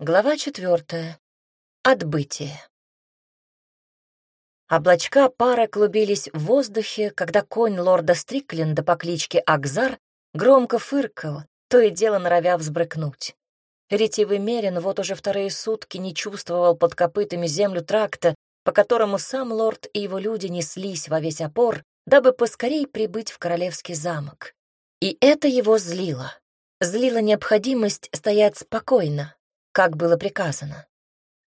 Глава четвертая. Отбытие. Облачка пара клубились в воздухе, когда конь лорда Стрикленда по кличке Акзар громко фыркал, то и дело норовя взбрыкнуть. Ретивый Мерин вот уже вторые сутки не чувствовал под копытами землю тракта, по которому сам лорд и его люди неслись во весь опор, дабы поскорей прибыть в королевский замок. И это его злило. Злила необходимость стоять спокойно, как было приказано.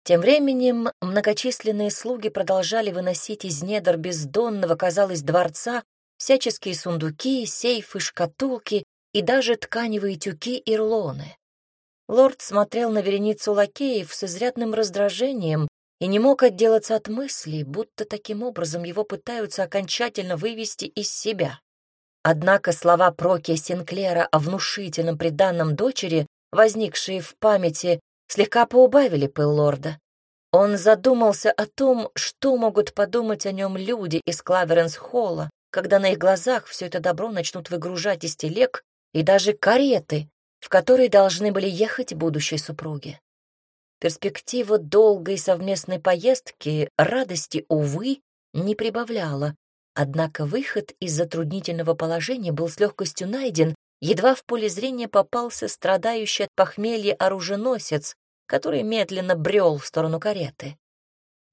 Тем временем многочисленные слуги продолжали выносить из недр бездонного, казалось, дворца всяческие сундуки, сейфы, шкатулки и даже тканевые тюки и рулоны. Лорд смотрел на вереницу лакеев с изрядным раздражением и не мог отделаться от мысли, будто таким образом его пытаются окончательно вывести из себя. Однако слова Прокия Синклера о внушительном приданном дочери, возникшие в памяти, слегка поубавили пыл лорда. Он задумался о том, что могут подумать о нем люди из Клаверенс-холла, когда на их глазах все это добро начнут выгружать из телег и даже кареты, в которые должны были ехать будущие супруги. Перспектива долгой совместной поездки радости, увы, не прибавляла, однако выход из затруднительного положения был с легкостью найден, едва в поле зрения попался страдающий от похмелья оруженосец, который медленно брел в сторону кареты.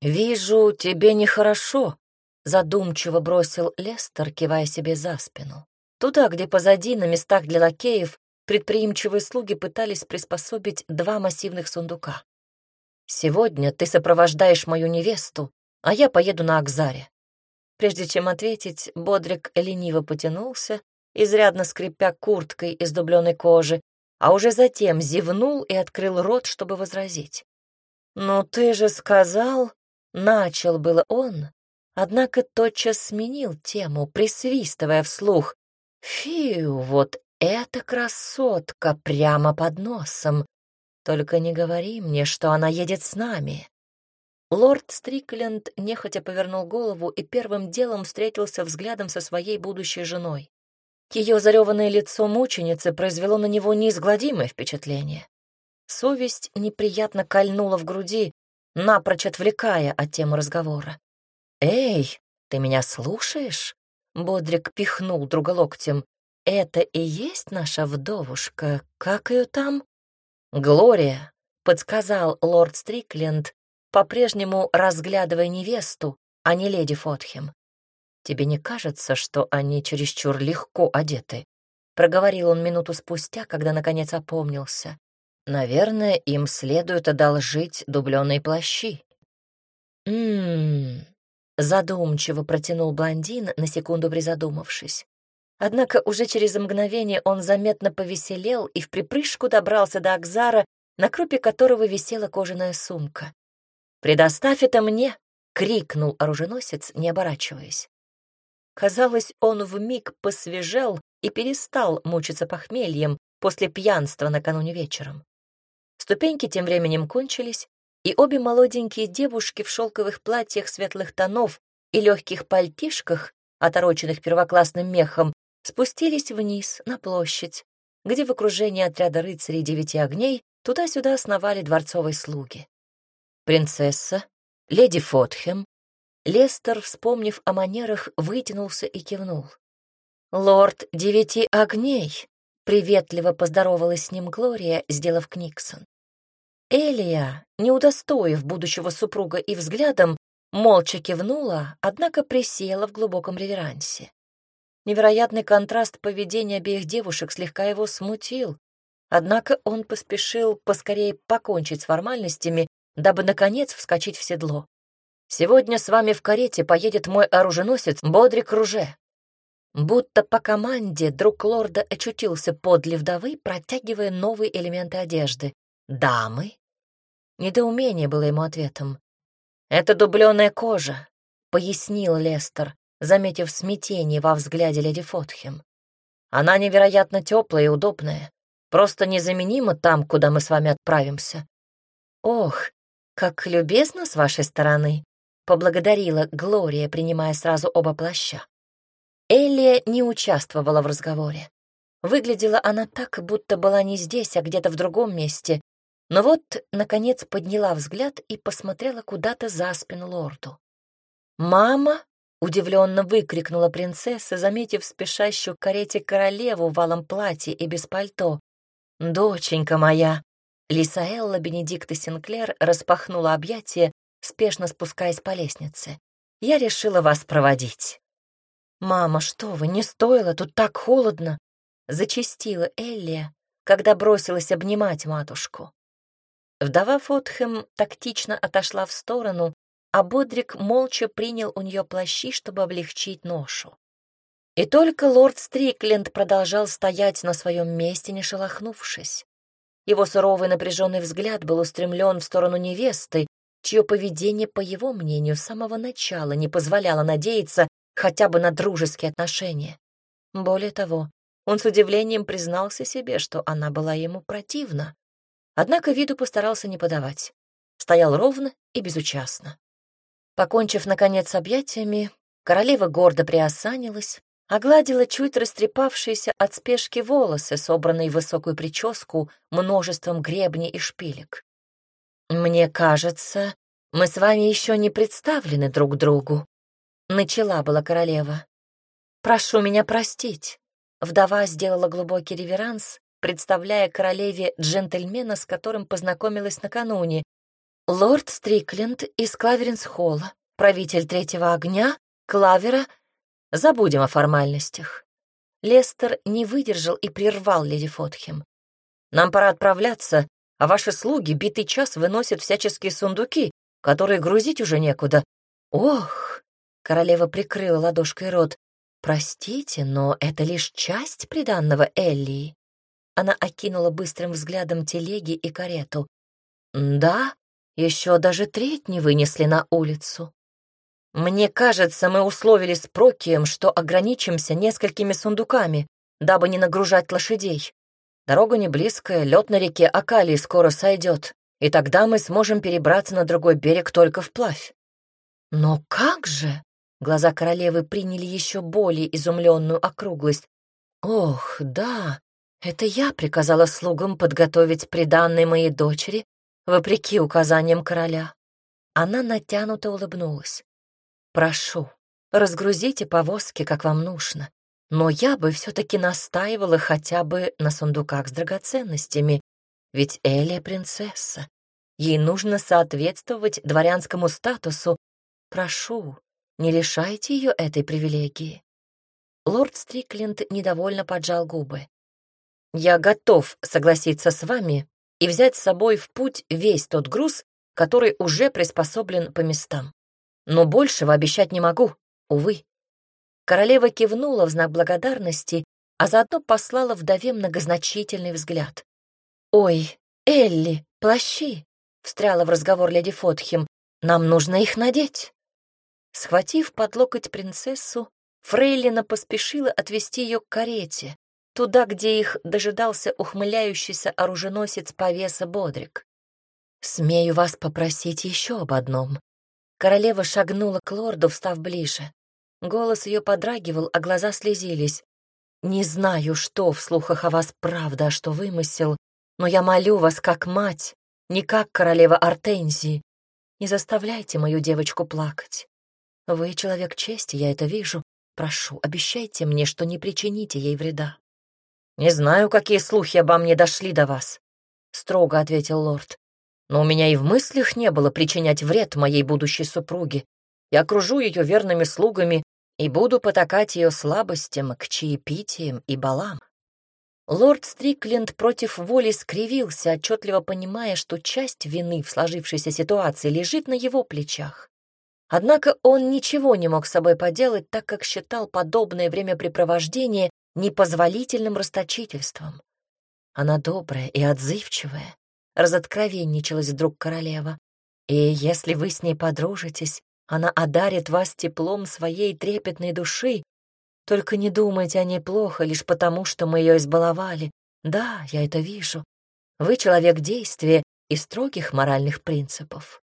«Вижу, тебе нехорошо», — задумчиво бросил Лестер, кивая себе за спину. Туда, где позади, на местах для лакеев, предприимчивые слуги пытались приспособить два массивных сундука. «Сегодня ты сопровождаешь мою невесту, а я поеду на Акзаре». Прежде чем ответить, Бодрик лениво потянулся, изрядно скрипя курткой из дубленой кожи, а уже затем зевнул и открыл рот, чтобы возразить. «Ну ты же сказал...» — начал было он, однако тотчас сменил тему, присвистывая вслух. «Фью, вот эта красотка прямо под носом! Только не говори мне, что она едет с нами. Лорд Стрикленд нехотя повернул голову и первым делом встретился взглядом со своей будущей женой. Ее зареванное лицо мученицы произвело на него неизгладимое впечатление. Совесть неприятно кольнула в груди, напрочь отвлекая от темы разговора. «Эй, ты меня слушаешь?» Бодрик пихнул друга локтем. «Это и есть наша вдовушка? Как ее там?» «Глория», — подсказал лорд Стрикленд, по-прежнему разглядывая невесту, а не леди Фотхем. «Тебе не кажется, что они чересчур легко одеты?» — проговорил он минуту спустя, когда наконец опомнился. «Наверное, им следует одолжить дубленые плащи». «М-м-м», задумчиво протянул блондин, на секунду призадумавшись. Однако уже через мгновение он заметно повеселел и в припрыжку добрался до Акзара, на крупе которого висела кожаная сумка. «Предоставь это мне!» — крикнул оруженосец, не оборачиваясь. Казалось, он вмиг посвежел и перестал мучиться похмельем после пьянства накануне вечером. Ступеньки тем временем кончились, и обе молоденькие девушки в шелковых платьях светлых тонов и легких пальтишках, отороченных первоклассным мехом, спустились вниз, на площадь, где в окружении отряда рыцарей девяти огней туда-сюда основали дворцовые слуги. Принцесса, леди Фотхем, Лестер, вспомнив о манерах, вытянулся и кивнул. «Лорд девяти огней», — приветливо поздоровалась с ним Глория, сделав Книксон. Элия, не удостоив будущего супруга и взглядом, молча кивнула, однако присела в глубоком реверансе. Невероятный контраст поведения обеих девушек слегка его смутил, однако он поспешил поскорее покончить с формальностями, дабы, наконец, вскочить в седло. «Сегодня с вами в карете поедет мой оруженосец Бодрик Руже». Будто по команде друг лорда очутился подле вдовы, протягивая новые элементы одежды. «Дамы?» Недоумение было ему ответом. «Это дубленая кожа», — пояснил Лестер заметив смятение во взгляде леди Фотхем. «Она невероятно теплая и удобная, просто незаменима там, куда мы с вами отправимся». «Ох, как любезно с вашей стороны», — поблагодарила Глория, принимая сразу оба плаща. Элия не участвовала в разговоре. Выглядела она так, будто была не здесь, а где-то в другом месте, Но вот, наконец, подняла взгляд и посмотрела куда-то за спину лорду. «Мама!» — удивленно выкрикнула принцесса, заметив спешащую к карете королеву в валом платье и без пальто. «Доченька моя!» Лисаэлла Бенедикта Синклер распахнула объятия, спешно спускаясь по лестнице. «Я решила вас проводить». «Мама, что вы, не стоило, тут так холодно!» — зачастила Эллия, когда бросилась обнимать матушку. Вдова Фотхэм тактично отошла в сторону, а Бодрик молча принял у нее плащи, чтобы облегчить ношу. И только лорд Стрикленд продолжал стоять на своем месте, не шелохнувшись. Его суровый напряженный взгляд был устремлен в сторону невесты, чье поведение, по его мнению, с самого начала не позволяло надеяться хотя бы на дружеские отношения. Более того, он с удивлением признался себе, что она была ему противна. Однако виду постарался не подавать. Стоял ровно и безучастно. Покончив, наконец, с объятиями, королева гордо приосанилась, огладила чуть растрепавшиеся от спешки волосы, собранные в высокую прическу множеством гребней и шпилек. «Мне кажется, мы с вами еще не представлены друг другу», — начала была королева. «Прошу меня простить». Вдова сделала глубокий реверанс, представляя королеве джентльмена, с которым познакомилась накануне. Лорд Стрикленд из Клаверинс-Холла, правитель Третьего Огня, Клавера — Забудем о формальностях. Лестер не выдержал и прервал леди Фотхем. Нам пора отправляться, а ваши слуги битый час выносят всяческие сундуки, которые грузить уже некуда. Ох! Королева прикрыла ладошкой рот. Простите, но это лишь часть приданного Эллии. Она окинула быстрым взглядом телеги и карету. Да, еще даже треть не вынесли на улицу. «Мне кажется, мы условились с Прокием, что ограничимся несколькими сундуками, дабы не нагружать лошадей. Дорога не близкая, лед на реке Акалии скоро сойдет, и тогда мы сможем перебраться на другой берег только вплавь». «Но как же?» Глаза королевы приняли еще более изумленную округлость. «Ох, да, это я приказала слугам подготовить приданные моей дочери, вопреки указаниям короля». Она натянуто улыбнулась. Прошу, разгрузите повозки, как вам нужно. Но я бы все-таки настаивала хотя бы на сундуках с драгоценностями, ведь Элия принцесса. Ей нужно соответствовать дворянскому статусу. Прошу, не лишайте ее этой привилегии. Лорд Стрикленд недовольно поджал губы. «Я готов согласиться с вами и взять с собой в путь весь тот груз, который уже приспособлен по местам. Но большего обещать не могу, увы. Королева кивнула в знак благодарности, а заодно послала вдове многозначительный взгляд. «Ой, Элли, плащи!» — встряла в разговор леди Фотхим. «Нам нужно их надеть». Схватив под локоть принцессу, Фрейлина поспешила отвести ее к карете, туда, где их дожидался ухмыляющийся оруженосец повеса Бодрик. «Смею вас попросить еще об одном», Королева шагнула к лорду, встав ближе. Голос ее подрагивал, а глаза слезились. «Не знаю, что в слухах о вас правда, а что вымысел, но я молю вас как мать, не как королева Артензии. Не заставляйте мою девочку плакать. Вы человек чести, я это вижу. Прошу, обещайте мне, что не причините ей вреда». «Не знаю, какие слухи обо мне дошли до вас», — строго ответил лорд но у меня и в мыслях не было причинять вред моей будущей супруге. Я окружу ее верными слугами и буду потакать ее слабостям к чаепитиям и балам. Лорд Стрикленд против воли скривился, отчетливо понимая, что часть вины в сложившейся ситуации лежит на его плечах. Однако он ничего не мог с собой поделать, так как считал подобное времяпрепровождение непозволительным расточительством. Она добрая и отзывчивая, разоткровенничалась вдруг королева. «И если вы с ней подружитесь, она одарит вас теплом своей трепетной души. Только не думайте о ней плохо лишь потому, что мы ее избаловали. Да, я это вижу. Вы человек действия и строгих моральных принципов».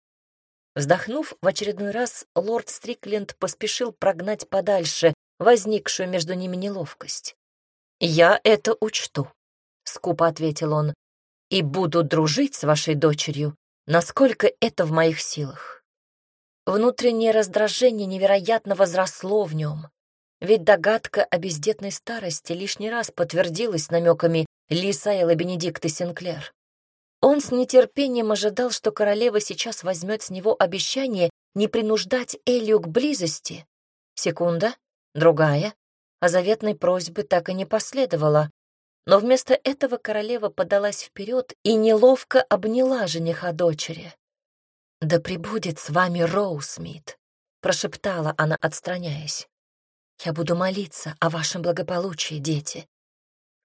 Вздохнув в очередной раз, лорд Стрикленд поспешил прогнать подальше возникшую между ними неловкость. «Я это учту», — скупо ответил он. и буду дружить с вашей дочерью, насколько это в моих силах. Внутреннее раздражение невероятно возросло в нем, ведь догадка о бездетной старости лишний раз подтвердилась намеками Лисаэла Бенедикта Синклер. Он с нетерпением ожидал, что королева сейчас возьмет с него обещание не принуждать Элию к близости. Секунда, другая, а заветной просьбы так и не последовало. Но вместо этого королева подалась вперед и неловко обняла жениха дочери. «Да пребудет с вами Роусмит», — прошептала она, отстраняясь. «Я буду молиться о вашем благополучии, дети».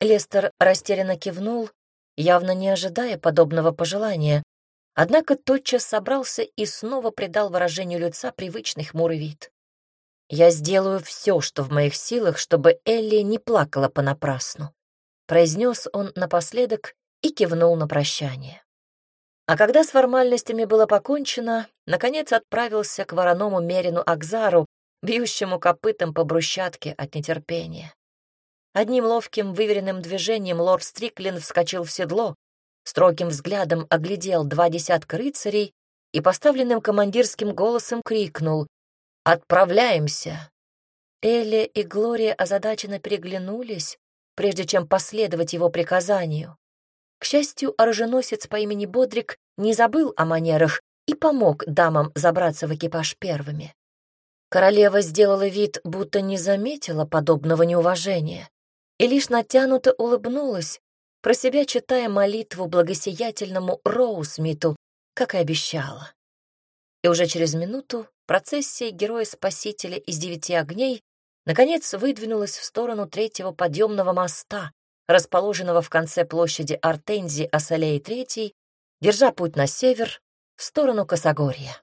Лестер растерянно кивнул, явно не ожидая подобного пожелания, однако тотчас собрался и снова придал выражению лица привычный хмурый вид. «Я сделаю все, что в моих силах, чтобы Элли не плакала понапрасну», произнес он напоследок и кивнул на прощание. А когда с формальностями было покончено, наконец отправился к вороному Мерину Акзару, бьющему копытом по брусчатке от нетерпения. Одним ловким, выверенным движением лорд Стриклин вскочил в седло, строгим взглядом оглядел два десятка рыцарей и поставленным командирским голосом крикнул «Отправляемся!». Элли и Глория озадаченно переглянулись, прежде чем последовать его приказанию. К счастью, оруженосец по имени Бодрик не забыл о манерах и помог дамам забраться в экипаж первыми. Королева сделала вид, будто не заметила подобного неуважения, и лишь натянуто улыбнулась, про себя читая молитву благосиятельному Роусмиту, как и обещала. И уже через минуту процессия героя-спасителя из девяти огней наконец выдвинулась в сторону третьего подъемного моста, расположенного в конце площади Артензи Ассалеи III, держа путь на север, в сторону Косогорья.